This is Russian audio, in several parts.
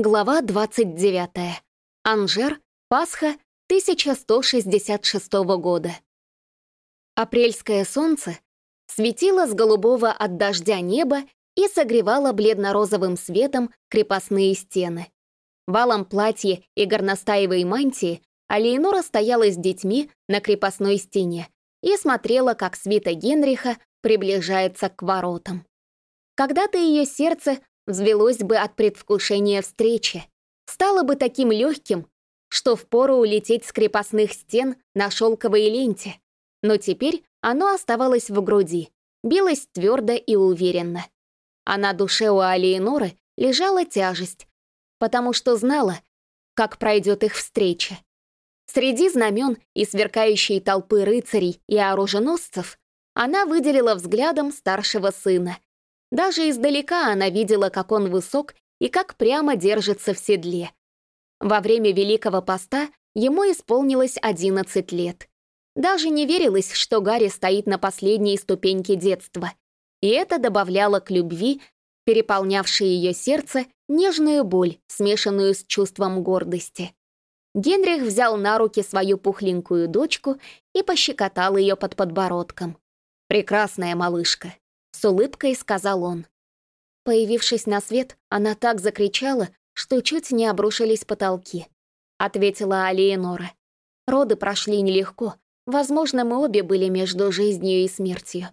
Глава 29. Анжер, Пасха 1166 года. Апрельское солнце светило с голубого от дождя неба и согревало бледно-розовым светом крепостные стены. В алом платье и горностаевой мантии Алиенора стояла с детьми на крепостной стене и смотрела, как свита Генриха приближается к воротам. Когда-то ее сердце взвелось бы от предвкушения встречи, стало бы таким легким, что впору улететь с крепостных стен на шелковой ленте. Но теперь оно оставалось в груди, билось твердо и уверенно. А на душе у Алиеноры лежала тяжесть, потому что знала, как пройдет их встреча. Среди знамен и сверкающей толпы рыцарей и оруженосцев она выделила взглядом старшего сына. Даже издалека она видела, как он высок и как прямо держится в седле. Во время Великого Поста ему исполнилось 11 лет. Даже не верилось, что Гарри стоит на последней ступеньке детства. И это добавляло к любви, переполнявшей ее сердце, нежную боль, смешанную с чувством гордости. Генрих взял на руки свою пухленькую дочку и пощекотал ее под подбородком. «Прекрасная малышка», — с улыбкой сказал он. Появившись на свет, она так закричала, что чуть не обрушились потолки. Ответила Алиенора. Роды прошли нелегко. Возможно, мы обе были между жизнью и смертью.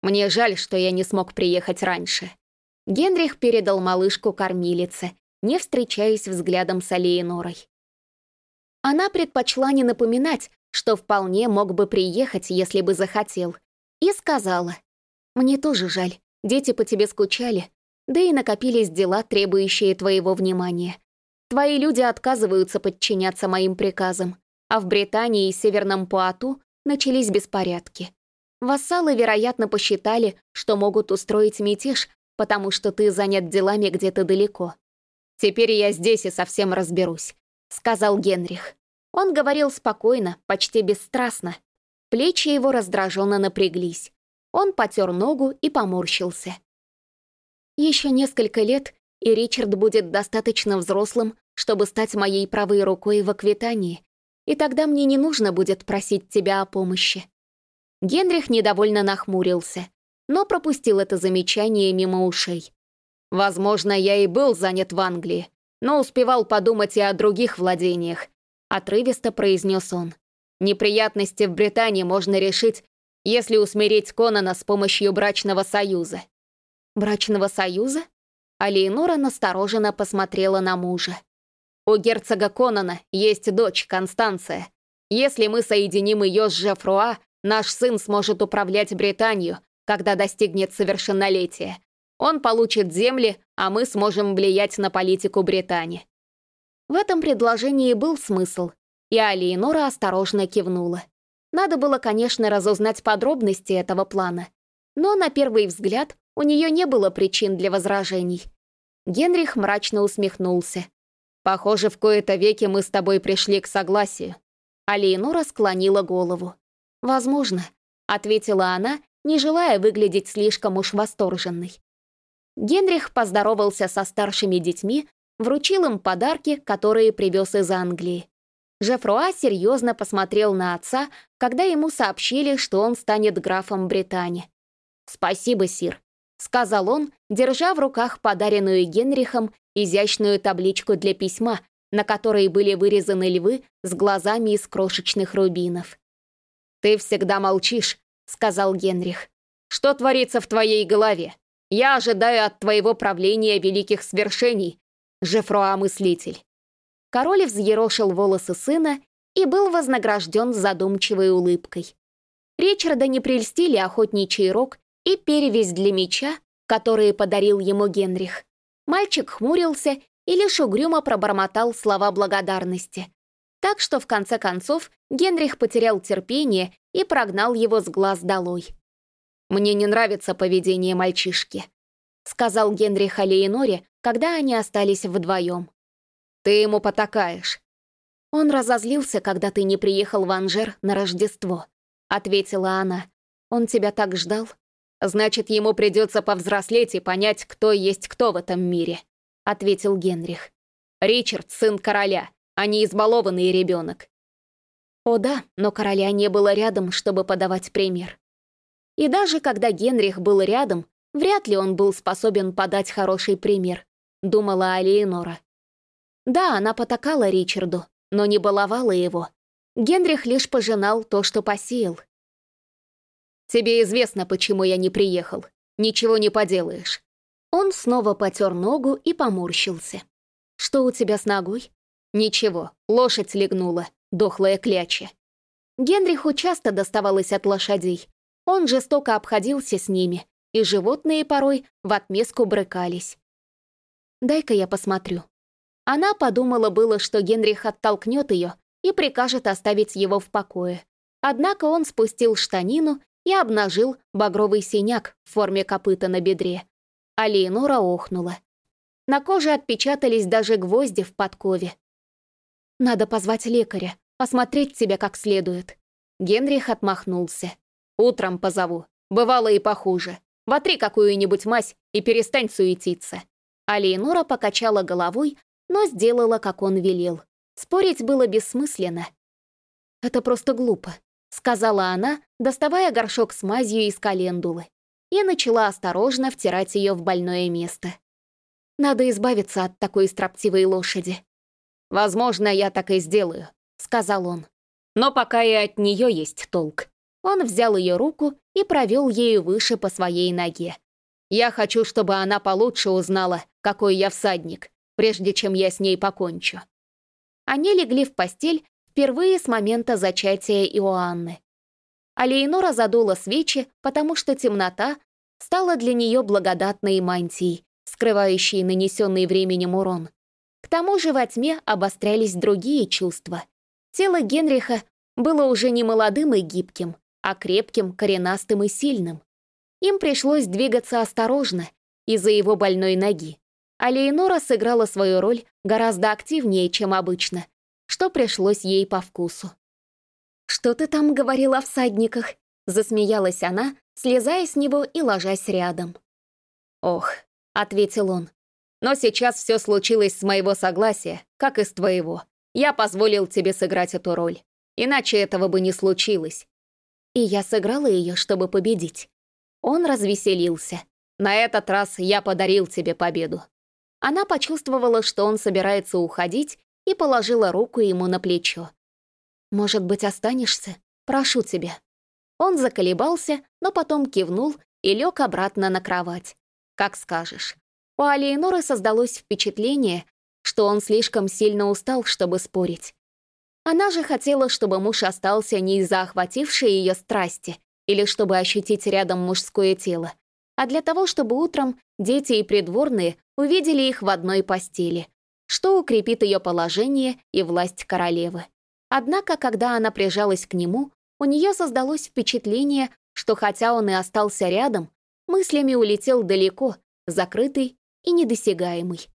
Мне жаль, что я не смог приехать раньше. Генрих передал малышку кормилице, не встречаясь взглядом с Алиенорой. Она предпочла не напоминать, что вполне мог бы приехать, если бы захотел, и сказала, «Мне тоже жаль, дети по тебе скучали, да и накопились дела, требующие твоего внимания. Твои люди отказываются подчиняться моим приказам, а в Британии и Северном Пуату начались беспорядки. Вассалы, вероятно, посчитали, что могут устроить мятеж, потому что ты занят делами где-то далеко. «Теперь я здесь и совсем разберусь», — сказал Генрих. Он говорил спокойно, почти бесстрастно. Плечи его раздраженно напряглись. Он потер ногу и поморщился. Еще несколько лет, и Ричард будет достаточно взрослым, чтобы стать моей правой рукой в Аквитании, и тогда мне не нужно будет просить тебя о помощи». Генрих недовольно нахмурился, но пропустил это замечание мимо ушей. «Возможно, я и был занят в Англии, но успевал подумать и о других владениях», — отрывисто произнес он. «Неприятности в Британии можно решить, если усмирить Конана с помощью брачного союза. Брачного союза? А Лейнора настороженно посмотрела на мужа. У герцога Конана есть дочь, Констанция. Если мы соединим ее с Жефруа, наш сын сможет управлять Британию, когда достигнет совершеннолетия. Он получит земли, а мы сможем влиять на политику Британии. В этом предложении был смысл, и Алиенора осторожно кивнула. Надо было, конечно, разузнать подробности этого плана, но на первый взгляд у нее не было причин для возражений. Генрих мрачно усмехнулся. «Похоже, в кои-то веки мы с тобой пришли к согласию». Алиенора склонила голову. «Возможно», — ответила она, не желая выглядеть слишком уж восторженной. Генрих поздоровался со старшими детьми, вручил им подарки, которые привез из Англии. Жефруа серьезно посмотрел на отца, когда ему сообщили, что он станет графом Британии. «Спасибо, Сир», — сказал он, держа в руках подаренную Генрихом изящную табличку для письма, на которой были вырезаны львы с глазами из крошечных рубинов. «Ты всегда молчишь», — сказал Генрих. «Что творится в твоей голове? Я ожидаю от твоего правления великих свершений, Жефруа-мыслитель». Король взъерошил волосы сына и был вознагражден задумчивой улыбкой. Ричарда не прельстили охотничий рог и перевязь для меча, которые подарил ему Генрих. Мальчик хмурился и лишь угрюмо пробормотал слова благодарности. Так что, в конце концов, Генрих потерял терпение и прогнал его с глаз долой. «Мне не нравится поведение мальчишки», — сказал Генрих Алеиноре, когда они остались вдвоем. «Ты ему потакаешь». «Он разозлился, когда ты не приехал в Анжер на Рождество», — ответила она. «Он тебя так ждал». Значит, ему придется повзрослеть и понять, кто есть кто в этом мире», — ответил Генрих. Ричард — сын короля, а не избалованный ребенок. О да, но короля не было рядом, чтобы подавать пример. И даже когда Генрих был рядом, вряд ли он был способен подать хороший пример, думала Алиенора. Да, она потакала Ричарду, но не баловала его. Генрих лишь пожинал то, что посеял. «Тебе известно, почему я не приехал. Ничего не поделаешь». Он снова потер ногу и поморщился. «Что у тебя с ногой?» «Ничего, лошадь легнула, дохлая кляча». Генриху часто доставалось от лошадей. Он жестоко обходился с ними, и животные порой в отместку брыкались. «Дай-ка я посмотрю». Она подумала было, что Генрих оттолкнет ее и прикажет оставить его в покое. Однако он спустил штанину и обнажил багровый синяк в форме копыта на бедре. А Леонора охнула. На коже отпечатались даже гвозди в подкове. «Надо позвать лекаря, осмотреть тебя как следует». Генрих отмахнулся. «Утром позову. Бывало и похуже. Вотри какую-нибудь мазь и перестань суетиться». А Леонора покачала головой, но сделала, как он велел. Спорить было бессмысленно. «Это просто глупо», — сказала она, доставая горшок с мазью из календулы, и начала осторожно втирать ее в больное место. «Надо избавиться от такой строптивой лошади». «Возможно, я так и сделаю», — сказал он. «Но пока и от нее есть толк». Он взял ее руку и провел ею выше по своей ноге. «Я хочу, чтобы она получше узнала, какой я всадник, прежде чем я с ней покончу». Они легли в постель впервые с момента зачатия Иоанны. А задула свечи, потому что темнота стала для нее благодатной мантией, скрывающей нанесенный временем урон. К тому же во тьме обострялись другие чувства. Тело Генриха было уже не молодым и гибким, а крепким, коренастым и сильным. Им пришлось двигаться осторожно из-за его больной ноги. А Лейнора сыграла свою роль гораздо активнее, чем обычно, что пришлось ей по вкусу. «Что ты там говорил о всадниках?» — засмеялась она, слезая с него и ложась рядом. «Ох», — ответил он, — «но сейчас все случилось с моего согласия, как и с твоего. Я позволил тебе сыграть эту роль, иначе этого бы не случилось». И я сыграла ее, чтобы победить. Он развеселился. «На этот раз я подарил тебе победу». Она почувствовала, что он собирается уходить, и положила руку ему на плечо. «Может быть, останешься? Прошу тебя». Он заколебался, но потом кивнул и лег обратно на кровать. «Как скажешь». У Алиеноры создалось впечатление, что он слишком сильно устал, чтобы спорить. Она же хотела, чтобы муж остался не из-за охватившей ее страсти или чтобы ощутить рядом мужское тело, а для того, чтобы утром дети и придворные увидели их в одной постели, что укрепит ее положение и власть королевы. Однако, когда она прижалась к нему, у нее создалось впечатление, что хотя он и остался рядом, мыслями улетел далеко, закрытый и недосягаемый.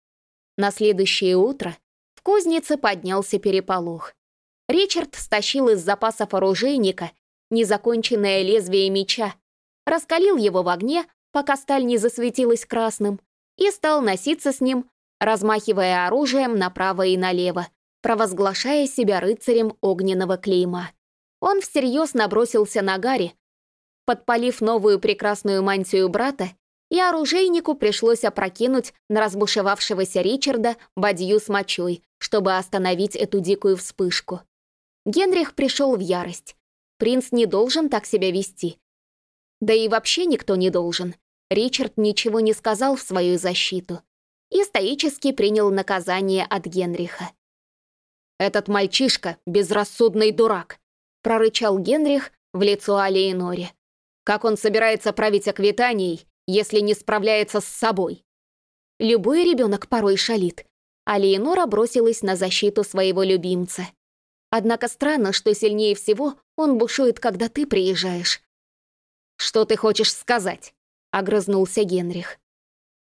На следующее утро в кузнице поднялся переполох. Ричард стащил из запасов оружейника незаконченное лезвие меча, раскалил его в огне, пока сталь не засветилась красным, и стал носиться с ним, размахивая оружием направо и налево, провозглашая себя рыцарем огненного клейма. Он всерьез набросился на Гарри, подпалив новую прекрасную мантию брата, и оружейнику пришлось опрокинуть на разбушевавшегося Ричарда бадью с мочой, чтобы остановить эту дикую вспышку. Генрих пришел в ярость. Принц не должен так себя вести. Да и вообще никто не должен. Ричард ничего не сказал в свою защиту и стоически принял наказание от Генриха. «Этот мальчишка — безрассудный дурак», — прорычал Генрих в лицо Алиеноре. «Как он собирается править Аквитанией, если не справляется с собой?» Любой ребенок порой шалит. Алиенора бросилась на защиту своего любимца. Однако странно, что сильнее всего он бушует, когда ты приезжаешь. «Что ты хочешь сказать?» — огрызнулся Генрих.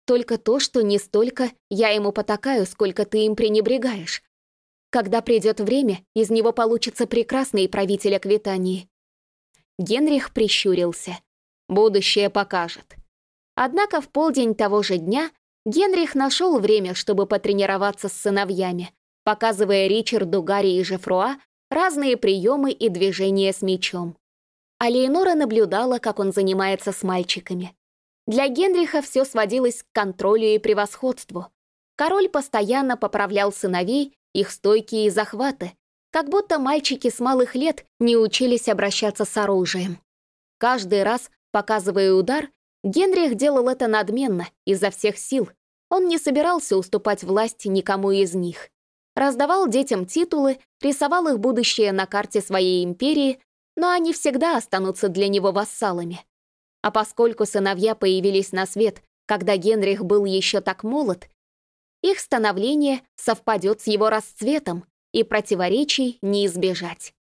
«Только то, что не столько я ему потакаю, сколько ты им пренебрегаешь. Когда придет время, из него получится прекрасный правитель Аквитании». Генрих прищурился. «Будущее покажет». Однако в полдень того же дня Генрих нашел время, чтобы потренироваться с сыновьями, показывая Ричарду, Гарри и Жефруа разные приемы и движения с мечом. А Леонора наблюдала, как он занимается с мальчиками. Для Генриха все сводилось к контролю и превосходству. Король постоянно поправлял сыновей, их стойки и захваты, как будто мальчики с малых лет не учились обращаться с оружием. Каждый раз, показывая удар, Генрих делал это надменно, изо всех сил. Он не собирался уступать власть никому из них. Раздавал детям титулы, рисовал их будущее на карте своей империи, но они всегда останутся для него вассалами. А поскольку сыновья появились на свет, когда Генрих был еще так молод, их становление совпадет с его расцветом, и противоречий не избежать.